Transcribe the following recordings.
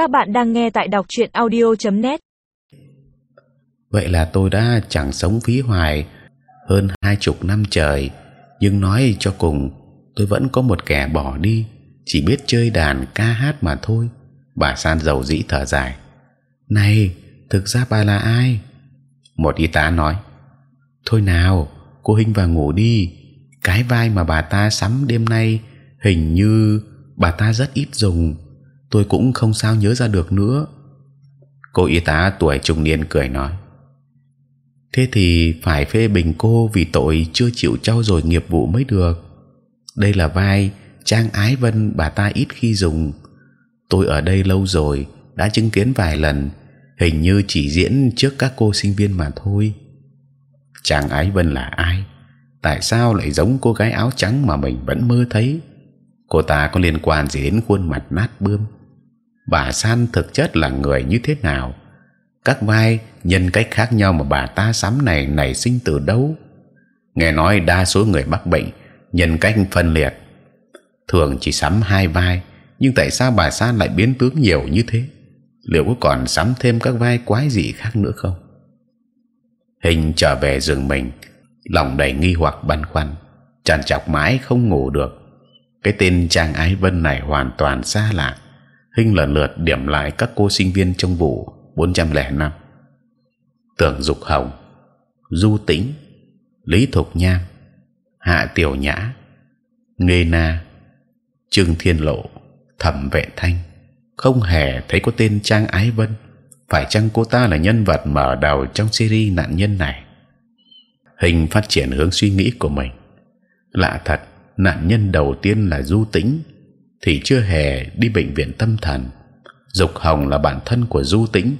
Các bạn đang nghe tại đọc truyện audio.net. Vậy là tôi đã chẳng sống phí hoài hơn hai chục năm trời, nhưng nói cho cùng tôi vẫn có một kẻ bỏ đi, chỉ biết chơi đàn ca hát mà thôi. Bà San dầu dĩ thở dài. Này, thực ra bà là ai? Một y tá nói. Thôi nào, cô Hinh vào ngủ đi. Cái vai mà bà ta sắm đêm nay hình như bà ta rất ít dùng tôi cũng không sao nhớ ra được nữa. Cô y tá tuổi trung niên cười nói, thế thì phải phê bình cô vì tội chưa chịu trau dồi nghiệp vụ mới được. Đây là vai trang ái vân bà ta ít khi dùng. Tôi ở đây lâu rồi, đã chứng kiến vài lần, hình như chỉ diễn trước các cô sinh viên mà thôi. Trang ái vân là ai? Tại sao lại giống cô gái áo trắng mà mình vẫn mơ thấy? Cô ta có liên quan gì đến khuôn mặt nát bươm? Bà san thực chất là người như thế nào? Các vai, nhân cách khác nhau mà bà ta sắm này, nảy sinh từ đâu? Nghe nói đa số người mắc bệnh, nhân cách phân liệt. Thường chỉ sắm hai vai, nhưng tại sao bà san lại biến tướng nhiều như thế? Liệu có còn sắm thêm các vai quái gì khác nữa không? Hình trở về giường mình, lòng đầy nghi hoặc băn khoăn tràn trọc mãi không ngủ được. Cái tên trang ái vân này hoàn toàn xa lạ. Hinh lần lượt điểm lại các cô sinh viên trong vụ 405 tưởng dục hồng, du tĩnh, lý thục nham hạ tiểu nhã, nghê na, trương thiên lộ, thẩm vệ thanh. Không hề thấy có tên trang ái vân. Phải chăng cô ta là nhân vật mở đầu trong series nạn nhân này? Hình phát triển hướng suy nghĩ của mình. Lạ thật, nạn nhân đầu tiên là du tĩnh thì chưa hề đi bệnh viện tâm thần. Dục hồng là bạn thân của du tĩnh.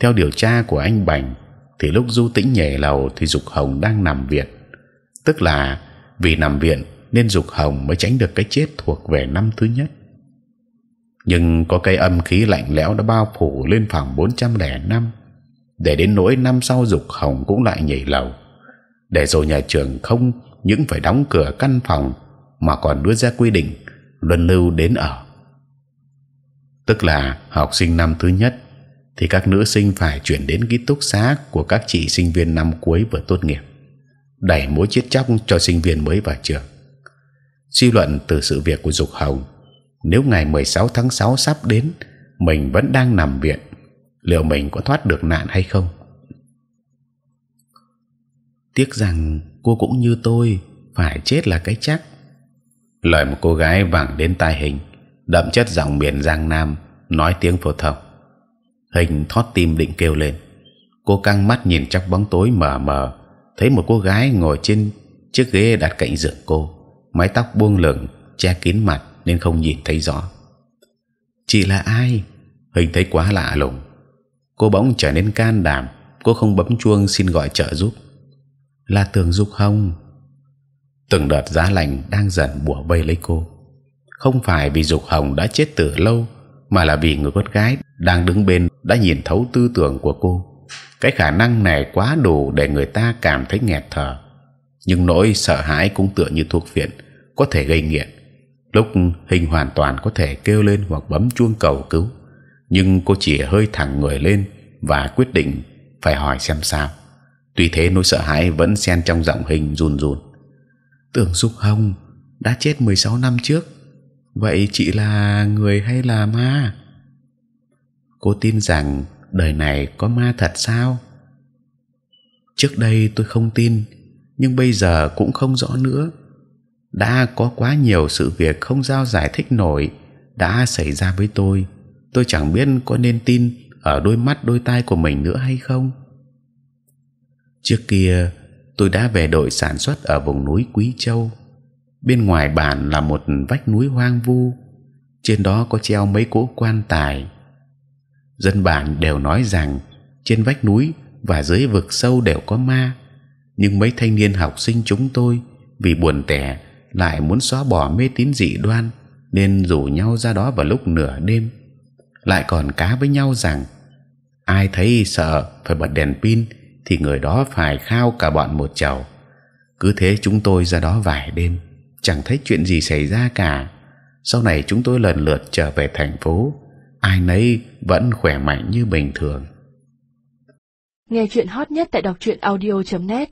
Theo điều tra của anh bành, thì lúc du tĩnh nhảy lầu thì dục hồng đang nằm viện. Tức là vì nằm viện nên dục hồng mới tránh được cái chết thuộc về năm thứ nhất. Nhưng có cái âm khí lạnh lẽo đã bao phủ lên phòng 405 để đến nỗi năm sau dục hồng cũng lại nhảy lầu. Để rồi nhà trường không những phải đóng cửa căn phòng, mà còn đưa ra quy định luân lưu đến ở. Tức là học sinh năm thứ nhất thì các nữ sinh phải chuyển đến ký túc xá của các chị sinh viên năm cuối vừa tốt nghiệp, đẩy mối chết chóc cho sinh viên mới vào trường. Suy luận từ sự việc của dục hồng, nếu ngày 16 tháng 6 sắp đến, mình vẫn đang nằm viện, liệu mình có thoát được nạn hay không? Tiếc rằng cô cũng như tôi phải chết là cái chắc lời một cô gái vẳng đến tai hình, đậm chất giọng miền giang nam, nói tiếng phổ thông. Hình thót tim định kêu lên. Cô căng mắt nhìn trong bóng tối mờ mờ, thấy một cô gái ngồi trên chiếc ghế đặt cạnh giường cô, mái tóc buông lửng, che kín mặt nên không nhìn thấy rõ. Chị là ai? Hình thấy quá lạ lùng. Cô bỗng trở nên can đảm, cô không bấm chuông xin gọi trợ giúp. Là tường dục hồng từng đợt giá lạnh đang dần bủa vây lấy cô. Không phải vì dục hồng đã chết từ lâu mà là vì người con gái đang đứng bên đã nhìn thấu tư tưởng của cô. Cái khả năng này quá đủ để người ta cảm thấy nghẹt thở. Nhưng nỗi sợ hãi cũng tựa như thuốc viện, có thể gây nghiện. Lúc hình hoàn toàn có thể kêu lên hoặc bấm chuông cầu cứu nhưng cô chỉ hơi thẳng người lên và quyết định phải hỏi xem sao. Tuy thế nỗi sợ hãi vẫn xen trong giọng hình run run tưởng dục hồng đã chết 16 năm trước. Vậy chị là người hay là ma? Cô tin rằng đời này có ma thật sao? Trước đây tôi không tin, nhưng bây giờ cũng không rõ nữa. Đã có quá nhiều sự việc không giao giải thích nổi đã xảy ra với tôi tôi chẳng biết có nên tin ở đôi mắt, đôi tai của mình nữa hay không. Trước kia tôi đã về đội sản xuất ở vùng núi Quý Châu. Bên ngoài bản là một vách núi hoang vu, trên đó có treo mấy cỗ quan tài. Dân bản đều nói rằng trên vách núi và dưới vực sâu đều có ma, nhưng mấy thanh niên học sinh chúng tôi vì buồn tẻ lại muốn xóa bỏ mê tín dị đoan nên rủ nhau ra đó vào lúc nửa đêm, lại còn cá với nhau rằng ai thấy sợ phải bật đèn pin thì người đó phải khao cả bọn một chầu. Cứ thế chúng tôi ra đó vài đêm, chẳng thấy chuyện gì xảy ra cả. Sau này chúng tôi lần lượt trở về thành phố, ai nấy vẫn khỏe mạnh như bình thường Nghe chuyện hot nhất tại đọc truyện audio.net